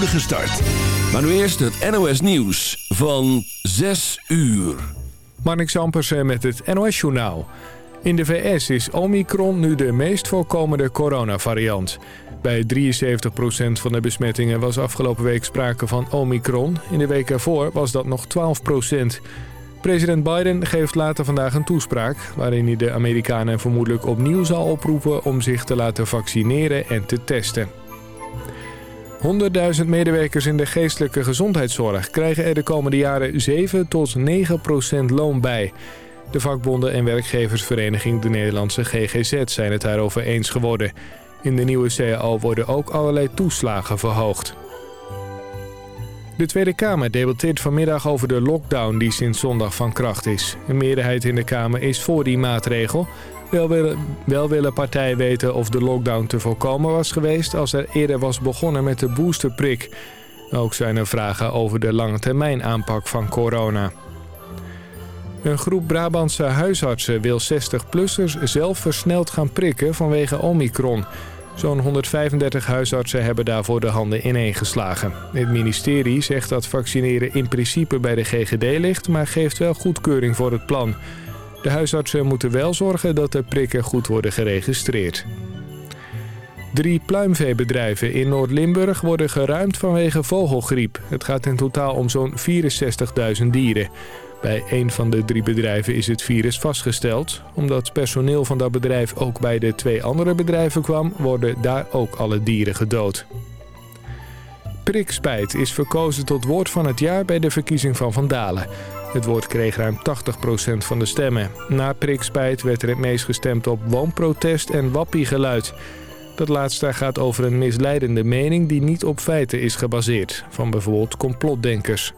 start. Maar nu eerst het NOS Nieuws van 6 uur. Marnik Zampersen met het NOS Journaal. In de VS is Omicron nu de meest voorkomende coronavariant. Bij 73% van de besmettingen was afgelopen week sprake van Omicron. In de week ervoor was dat nog 12%. President Biden geeft later vandaag een toespraak... waarin hij de Amerikanen vermoedelijk opnieuw zal oproepen... om zich te laten vaccineren en te testen. 100.000 medewerkers in de geestelijke gezondheidszorg... krijgen er de komende jaren 7 tot 9 procent loon bij. De vakbonden en werkgeversvereniging de Nederlandse GGZ zijn het daarover eens geworden. In de nieuwe CAO worden ook allerlei toeslagen verhoogd. De Tweede Kamer debatteert vanmiddag over de lockdown die sinds zondag van kracht is. Een meerderheid in de Kamer is voor die maatregel. Wel willen, partijen weten of de lockdown te voorkomen was geweest... als er eerder was begonnen met de boosterprik. Ook zijn er vragen over de lange termijn aanpak van corona. Een groep Brabantse huisartsen wil 60-plussers zelf versneld gaan prikken vanwege Omicron... Zo'n 135 huisartsen hebben daarvoor de handen ineengeslagen. Het ministerie zegt dat vaccineren in principe bij de GGD ligt... maar geeft wel goedkeuring voor het plan. De huisartsen moeten wel zorgen dat de prikken goed worden geregistreerd. Drie pluimveebedrijven in Noord-Limburg worden geruimd vanwege vogelgriep. Het gaat in totaal om zo'n 64.000 dieren. Bij een van de drie bedrijven is het virus vastgesteld. Omdat personeel van dat bedrijf ook bij de twee andere bedrijven kwam... worden daar ook alle dieren gedood. Prikspijt is verkozen tot woord van het jaar bij de verkiezing van Vandalen. Het woord kreeg ruim 80% van de stemmen. Na prikspijt werd er het meest gestemd op woonprotest en wappiegeluid. Dat laatste gaat over een misleidende mening die niet op feiten is gebaseerd. Van bijvoorbeeld complotdenkers.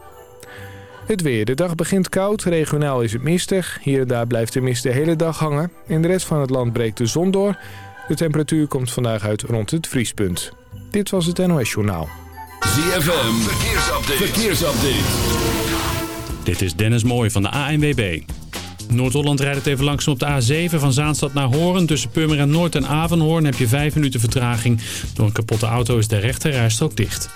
Het weer. De dag begint koud. Regionaal is het mistig. Hier en daar blijft de mist de hele dag hangen. In de rest van het land breekt de zon door. De temperatuur komt vandaag uit rond het vriespunt. Dit was het NOS Journaal. ZFM. Verkeersupdate. Verkeersupdate. Dit is Dennis Mooij van de ANWB. Noord-Holland rijdt het even langzaam op de A7 van Zaanstad naar Hoorn. Tussen Purmerend Noord en Avenhoorn heb je 5 minuten vertraging. Door een kapotte auto is de rechterrijstrook dicht.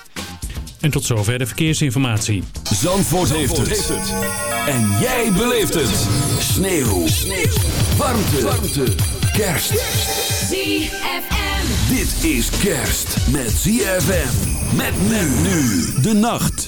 En tot zover de verkeersinformatie. Zandvoort, heeft, het. En jij beleeft het. Sneeuw. Sneeuw. Warmte. Warmte. Kerst. ZFM. Dit is kerst met ZFM. Met men nu de nacht.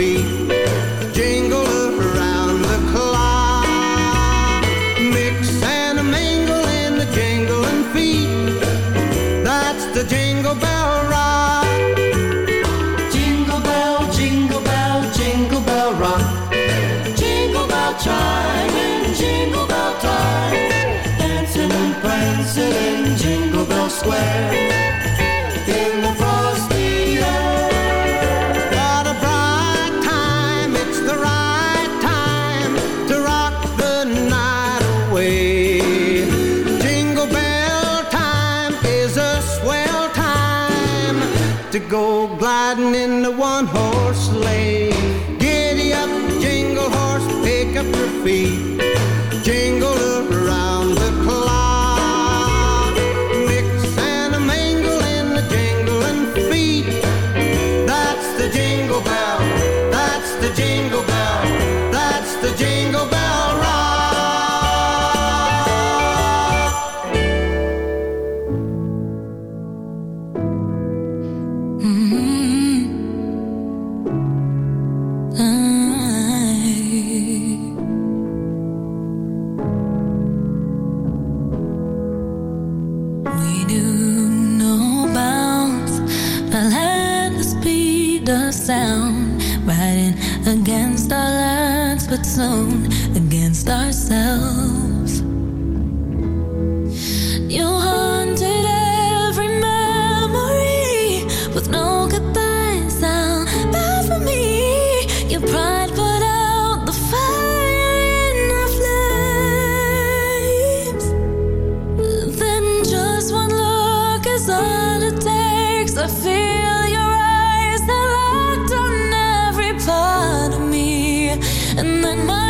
Jingle around the clock, mix and a mingle in the jingling feet. That's the jingle bell rock. Jingle bell, jingle bell, jingle bell rock. Jingle bell child. And then my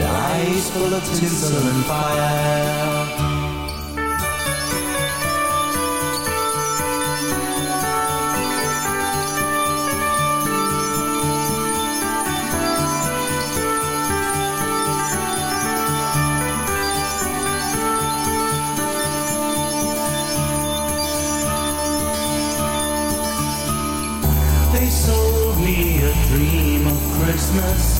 and eyes full of tinsel and fire. Christmas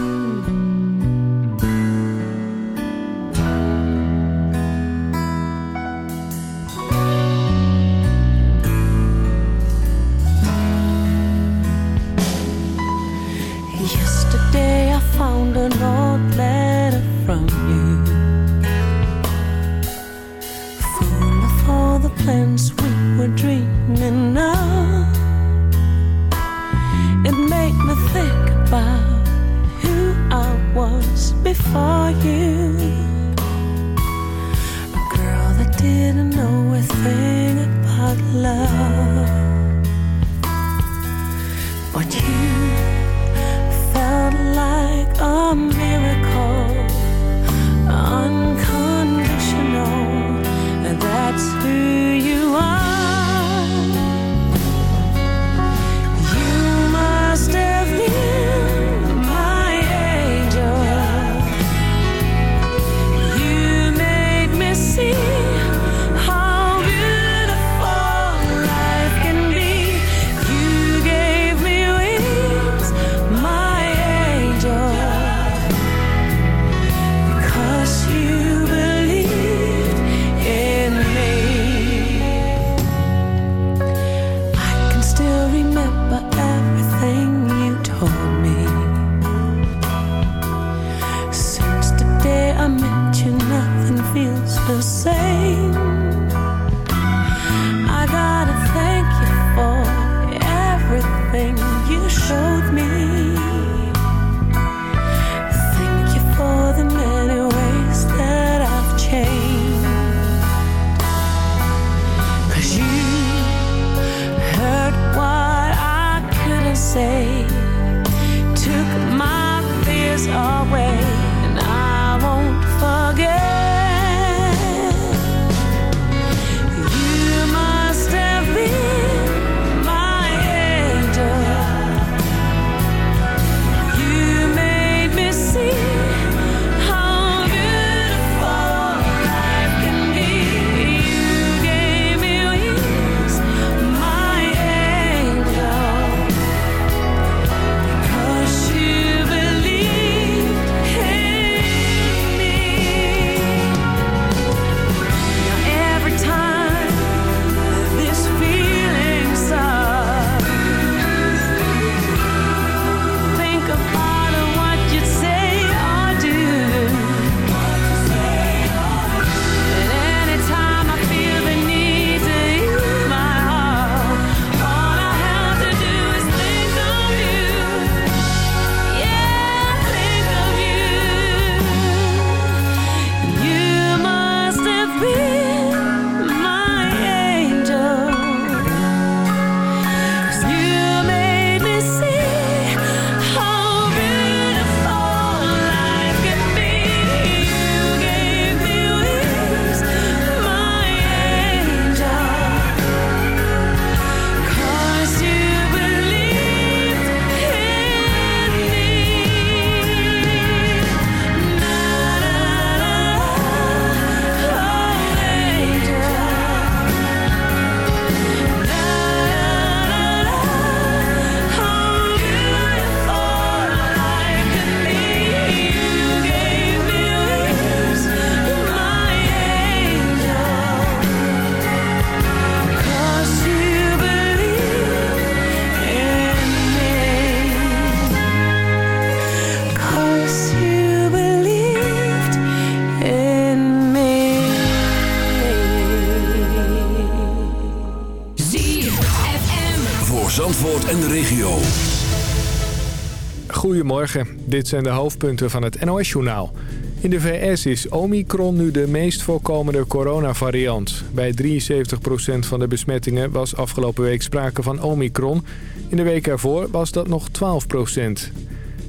Dit zijn de hoofdpunten van het NOS-journaal. In de VS is Omicron nu de meest voorkomende coronavariant. Bij 73% van de besmettingen was afgelopen week sprake van Omicron. In de week ervoor was dat nog 12%.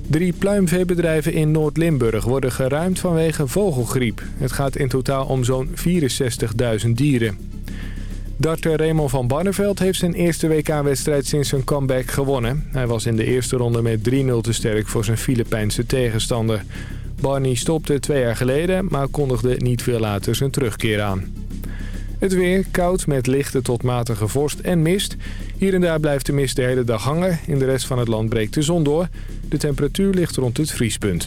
Drie pluimveebedrijven in Noord-Limburg worden geruimd vanwege vogelgriep. Het gaat in totaal om zo'n 64.000 dieren. Darter Raymond van Barneveld heeft zijn eerste WK-wedstrijd sinds zijn comeback gewonnen. Hij was in de eerste ronde met 3-0 te sterk voor zijn Filipijnse tegenstander. Barney stopte twee jaar geleden, maar kondigde niet veel later zijn terugkeer aan. Het weer koud met lichte tot matige vorst en mist. Hier en daar blijft de mist de hele dag hangen. In de rest van het land breekt de zon door. De temperatuur ligt rond het vriespunt.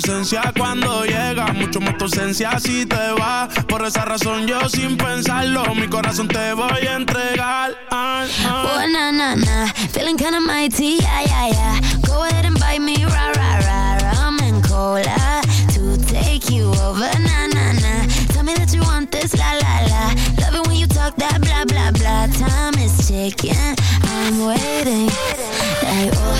Presencia cuando llega, mucho más tu ausencia si te va. Por esa razón yo sin pensarlo, mi corazón te voy a entregar. Ah, ah. Oh, na, na, na. Feeling kinda mighty, yeah, yeah, yeah. Go ahead and bite me, rah, rah, rah. Rum and cola to take you over, na, na, na. Tell me that you want this, la, la, la. Love it when you talk that blah, blah, blah. Time is ticking, I'm waiting. Oh,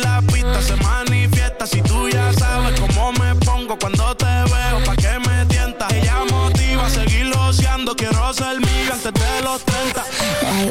ser mío antes de los 30. Like,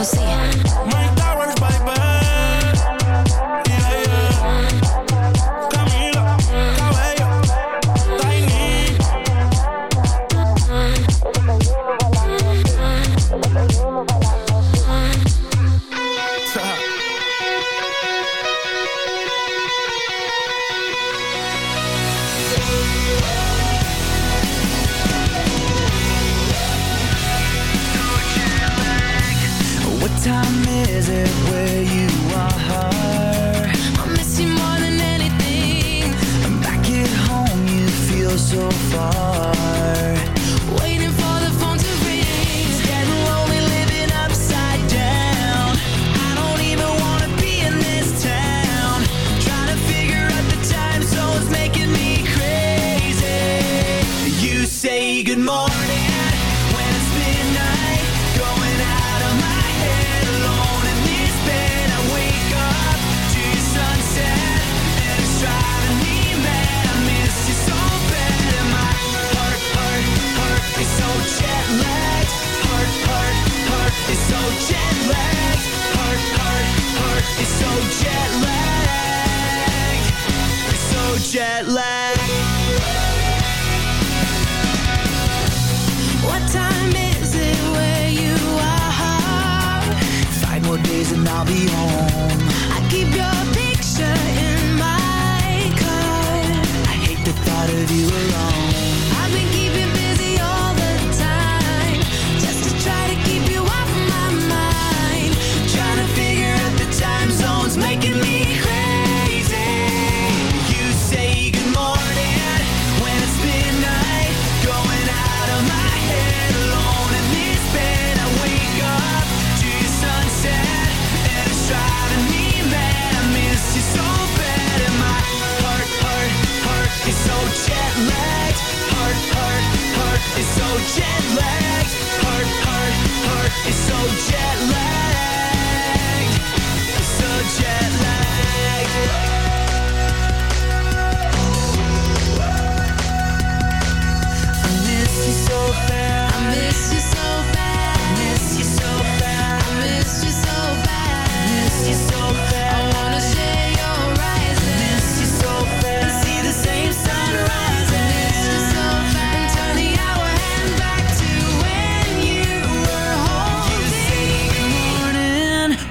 así. Mike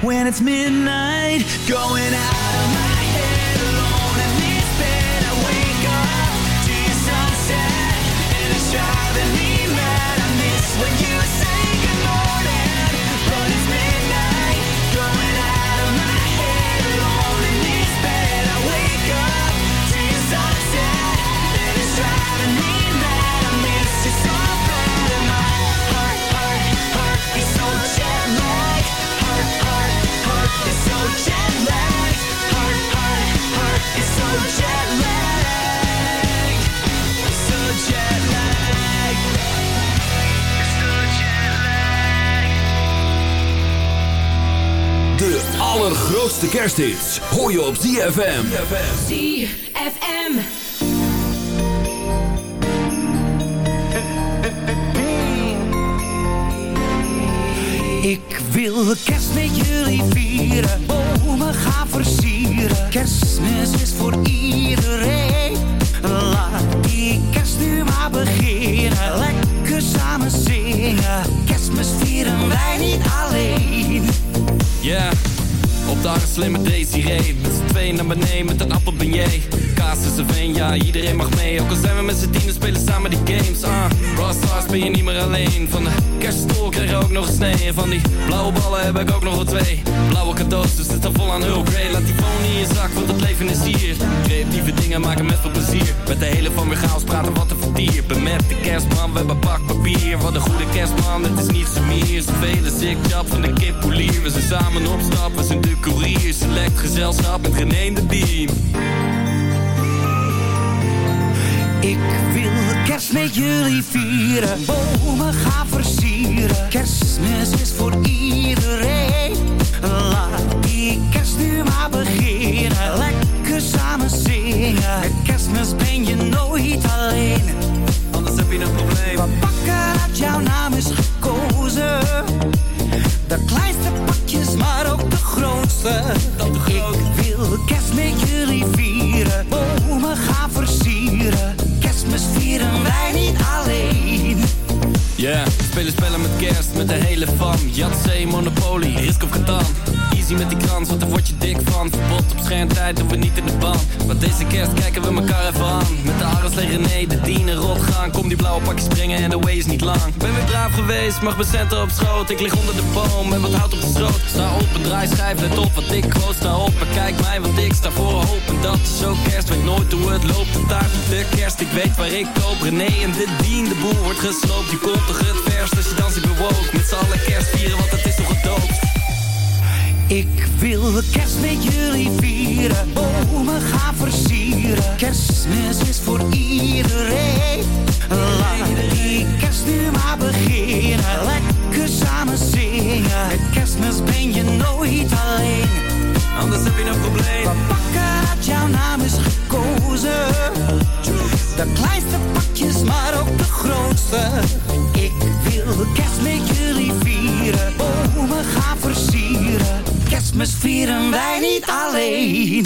when it's midnight. Going out allergrootste kersthits hoor je op ZFM. ZFM. Ik wil kerst met jullie vieren, bomen gaan versieren. Kerstmis is voor iedereen. Laat die kerst nu maar beginnen. Lekker samen zingen. Kerstmis vieren wij niet alleen. Ja, op harde slimme Desiree Met z'n tweeën naar beneden met een appelbeignet Kaas is een veen, ja, iedereen mag mee. Ook al zijn we met z'n tienen, spelen samen die games ah, Rockstars ben je niet meer alleen. Van de kerststol kreeg je ook nog een snee. En van die blauwe ballen heb ik ook nog wel twee. Blauwe cadeaus, dus het is vol aan Earl Met de hele van chaos praten wat een vertier Ben met de kerstman, we hebben pakpapier Wat een goede kerstman, het is niet zo meer. Zoveel ik jap van de kip polier. We zijn samen op stap, we zijn de courier Select gezelschap met René de Ik wil kerst met jullie vieren, bomen gaan versieren. Kerstmis is voor iedereen. Laat die kerst nu maar beginnen. Kerstmis ben je nooit alleen. Anders heb je een probleem We pakken dat jouw naam is gekozen. De kleinste pakjes, maar ook de grootste. Ik wil kerst met jullie vieren. Bomen gaan versieren. Kerstmis vieren wij niet alleen. Yeah, we spelen spellen met kerst, met de hele fam. Yatzee, Monopoly, Risk of Catan. Easy met die krans, want daar word je dik van. Verbod op schermtijd, doen we niet in de band. Want deze kerst kijken we elkaar even aan. Met de Ares René, de dienen rot gaan Kom die blauwe pakjes springen en de way is niet lang. Ben weer braaf geweest, mag mijn centen op schoot. Ik lig onder de boom, met wat hout op de stroot Sta op en draai schijf, let op wat ik groot sta op En kijk mij, want ik sta voor een hoop. En dat is ook kerst, weet nooit hoe het loopt. De taart op de kerst, ik weet waar ik koop. René en de dien, de boel wordt gesloopt. Je komt toch het verst als je dans ik bewoog Met z'n allen kerst vieren, want het is toch gedoopt Ik wil kerst met jullie vieren, bomen gaan versieren. Kerstmis is voor iedereen. Laat die kerst nu maar beginnen. Lekker samen zingen. Met kerstmis ben je nooit alleen. Anders heb je een probleem We pakken dat jouw naam is gekozen. De kleinste pakjes, maar ook de grootste. Vieren wij niet alleen.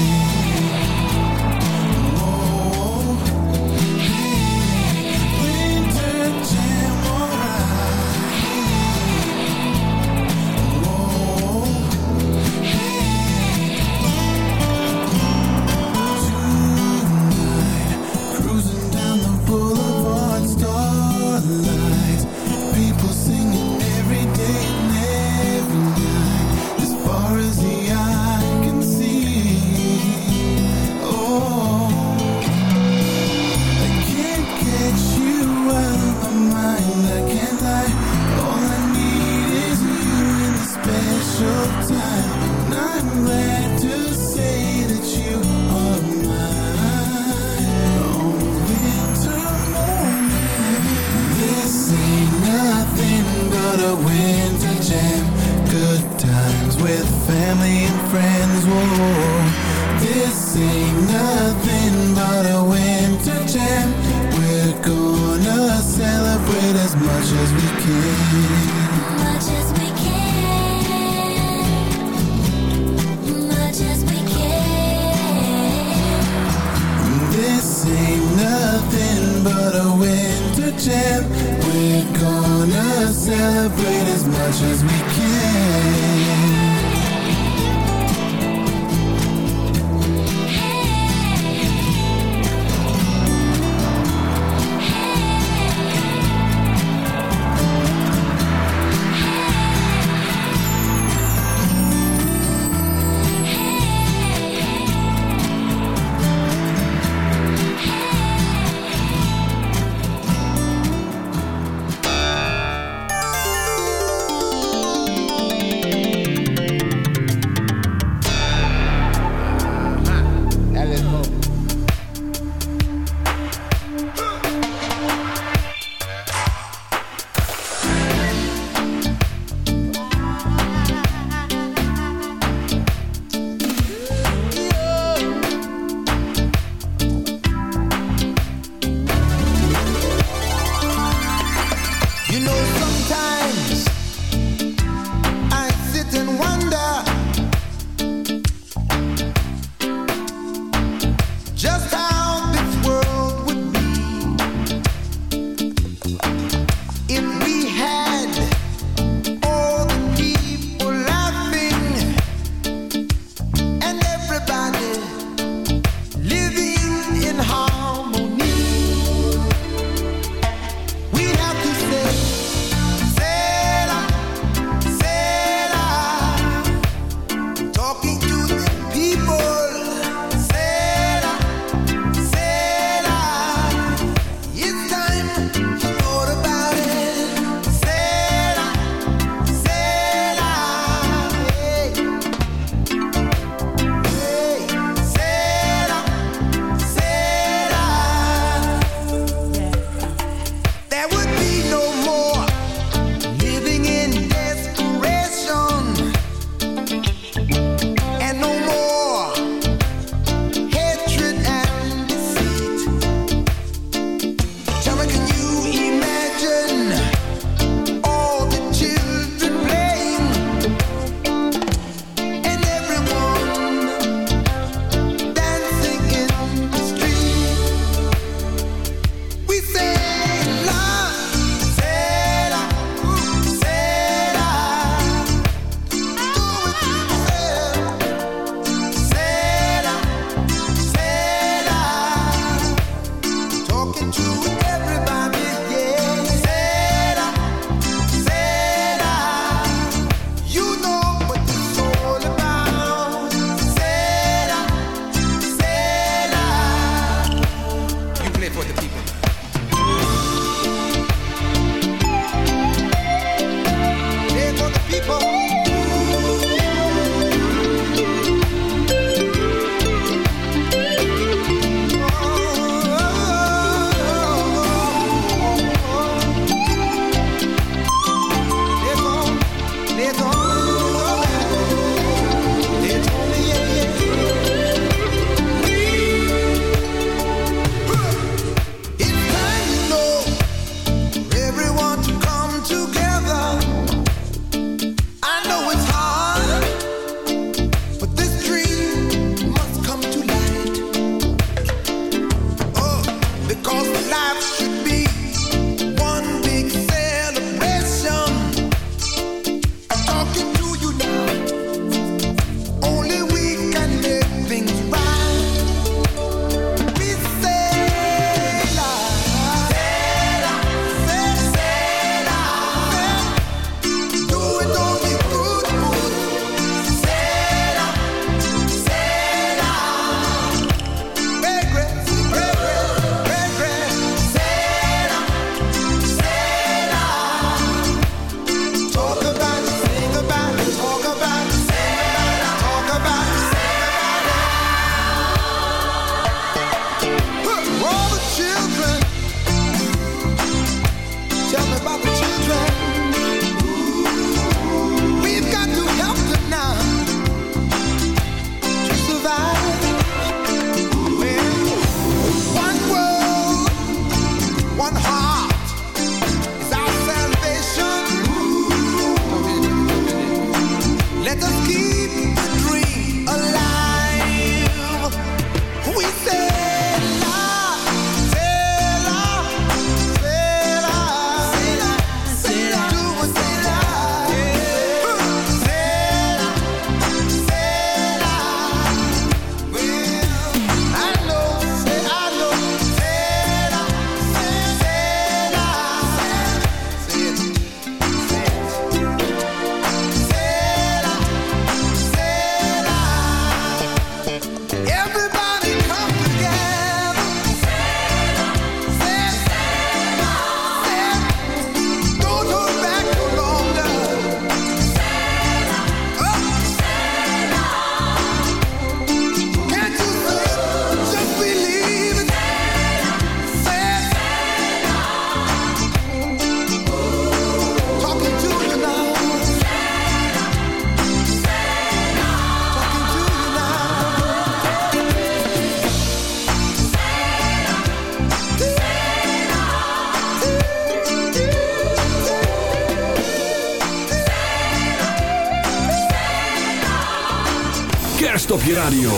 je radio.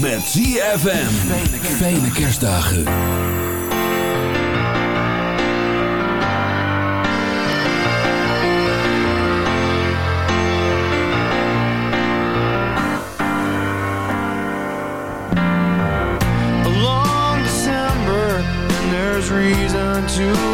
Met ZFM. Fijne kerstdagen. long December, and there's reason to